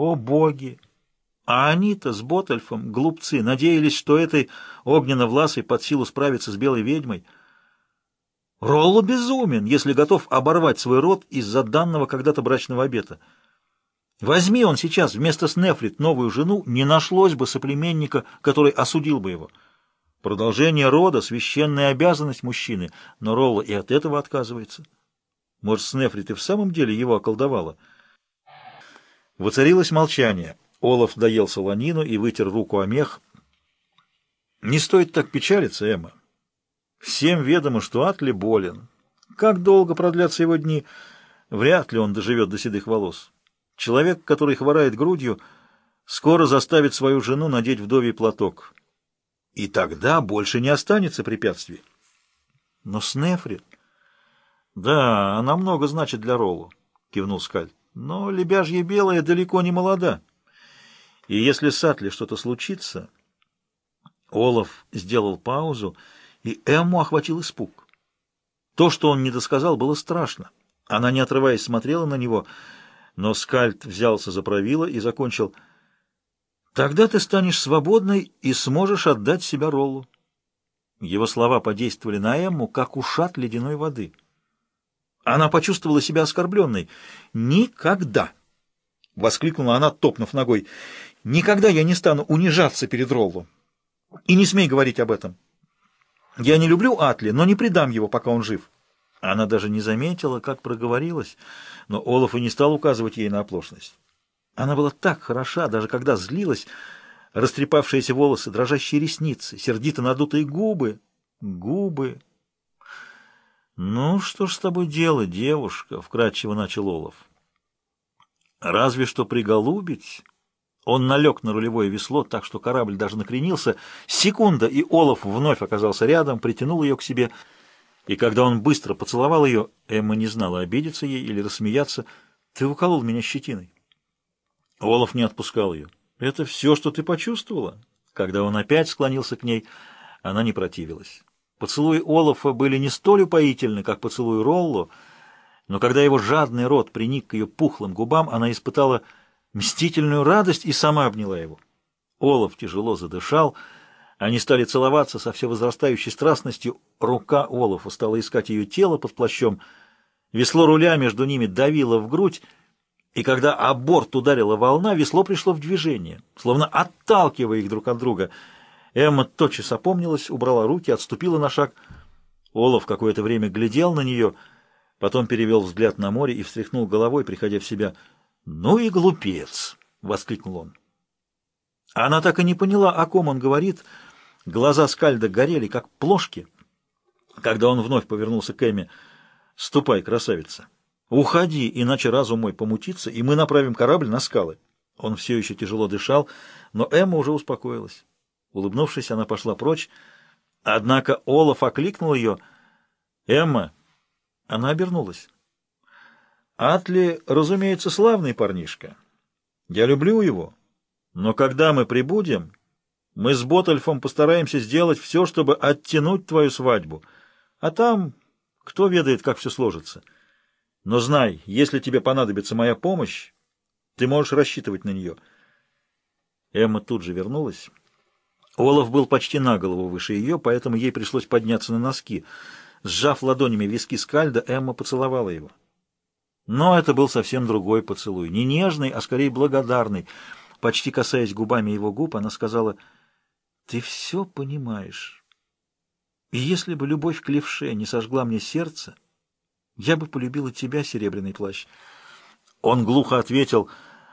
О боги! А они-то с Ботальфом, глупцы, надеялись, что этой огненно-власой под силу справиться с белой ведьмой. Ролло безумен, если готов оборвать свой род из-за данного когда-то брачного обета. Возьми он сейчас вместо Снефрит новую жену, не нашлось бы соплеменника, который осудил бы его. Продолжение рода — священная обязанность мужчины, но Ролло и от этого отказывается. Может, Снефрит и в самом деле его околдовала? Воцарилось молчание. Олаф доел солонину и вытер руку о мех. «Не стоит так печалиться, Эмма. Всем ведомо, что Атли болен. Как долго продлятся его дни? Вряд ли он доживет до седых волос. Человек, который хворает грудью, скоро заставит свою жену надеть вдовий платок. И тогда больше не останется препятствий. Но Снефрит... Да, она много значит для Роллу, кивнул Скаль. Но лебяжья белая далеко не молода. И если с Атли что-то случится... Олаф сделал паузу, и Эмму охватил испуг. То, что он не досказал, было страшно. Она, не отрываясь, смотрела на него, но Скальд взялся за правило и закончил. «Тогда ты станешь свободной и сможешь отдать себя Роллу». Его слова подействовали на Эмму, как ушат ледяной воды. Она почувствовала себя оскорбленной. «Никогда!» — воскликнула она, топнув ногой. «Никогда я не стану унижаться перед Роллу. И не смей говорить об этом. Я не люблю Атли, но не предам его, пока он жив». Она даже не заметила, как проговорилась, но Олаф и не стал указывать ей на оплошность. Она была так хороша, даже когда злилась, растрепавшиеся волосы, дрожащие ресницы, сердито надутые губы. Губы... «Ну, что ж с тобой делать, девушка?» — вкратчиво начал Олаф. «Разве что приголубить...» Он налег на рулевое весло, так что корабль даже накренился. Секунда, и Олаф вновь оказался рядом, притянул ее к себе. И когда он быстро поцеловал ее, Эмма не знала, обидеться ей или рассмеяться. «Ты уколол меня щетиной». Олаф не отпускал ее. «Это все, что ты почувствовала?» Когда он опять склонился к ней, она не противилась. Поцелуи Олафа были не столь упоительны, как поцелуй Ролло, но когда его жадный рот приник к ее пухлым губам, она испытала мстительную радость и сама обняла его. Олаф тяжело задышал, они стали целоваться со все возрастающей страстностью, рука Олафа стала искать ее тело под плащом, весло руля между ними давило в грудь, и когда о борт ударила волна, весло пришло в движение, словно отталкивая их друг от друга — Эмма тотчас опомнилась, убрала руки, отступила на шаг. Олаф какое-то время глядел на нее, потом перевел взгляд на море и встряхнул головой, приходя в себя. «Ну и глупец!» — воскликнул он. Она так и не поняла, о ком он говорит. Глаза Скальда горели, как плошки. Когда он вновь повернулся к Эмме, «Ступай, красавица! Уходи, иначе разум мой помутится, и мы направим корабль на скалы». Он все еще тяжело дышал, но Эмма уже успокоилась. Улыбнувшись, она пошла прочь. Однако Олаф окликнул ее. «Эмма!» Она обернулась. «Атли, разумеется, славный парнишка. Я люблю его. Но когда мы прибудем, мы с Ботальфом постараемся сделать все, чтобы оттянуть твою свадьбу. А там, кто ведает, как все сложится. Но знай, если тебе понадобится моя помощь, ты можешь рассчитывать на нее». Эмма тут же вернулась. Олаф был почти на голову выше ее, поэтому ей пришлось подняться на носки. Сжав ладонями виски скальда, Эмма поцеловала его. Но это был совсем другой поцелуй, не нежный, а скорее благодарный. Почти касаясь губами его губ, она сказала, «Ты все понимаешь. И если бы любовь к левше не сожгла мне сердце, я бы полюбила тебя, серебряный плащ». Он глухо ответил,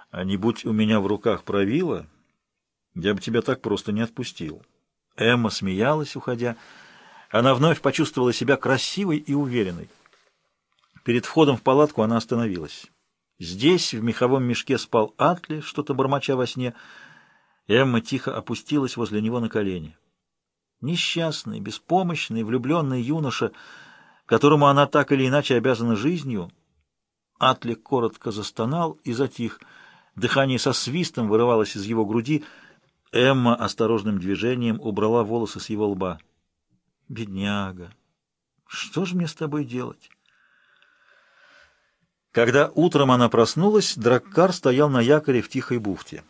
«А не будь у меня в руках правила...» Я бы тебя так просто не отпустил. Эмма смеялась, уходя. Она вновь почувствовала себя красивой и уверенной. Перед входом в палатку она остановилась. Здесь, в меховом мешке, спал Атли, что-то бормоча во сне. Эмма тихо опустилась возле него на колени. Несчастный, беспомощный, влюбленный юноша, которому она так или иначе обязана жизнью, Атли коротко застонал и затих. Дыхание со свистом вырывалось из его груди — Эмма осторожным движением убрала волосы с его лба. «Бедняга! Что же мне с тобой делать?» Когда утром она проснулась, Драккар стоял на якоре в тихой бухте.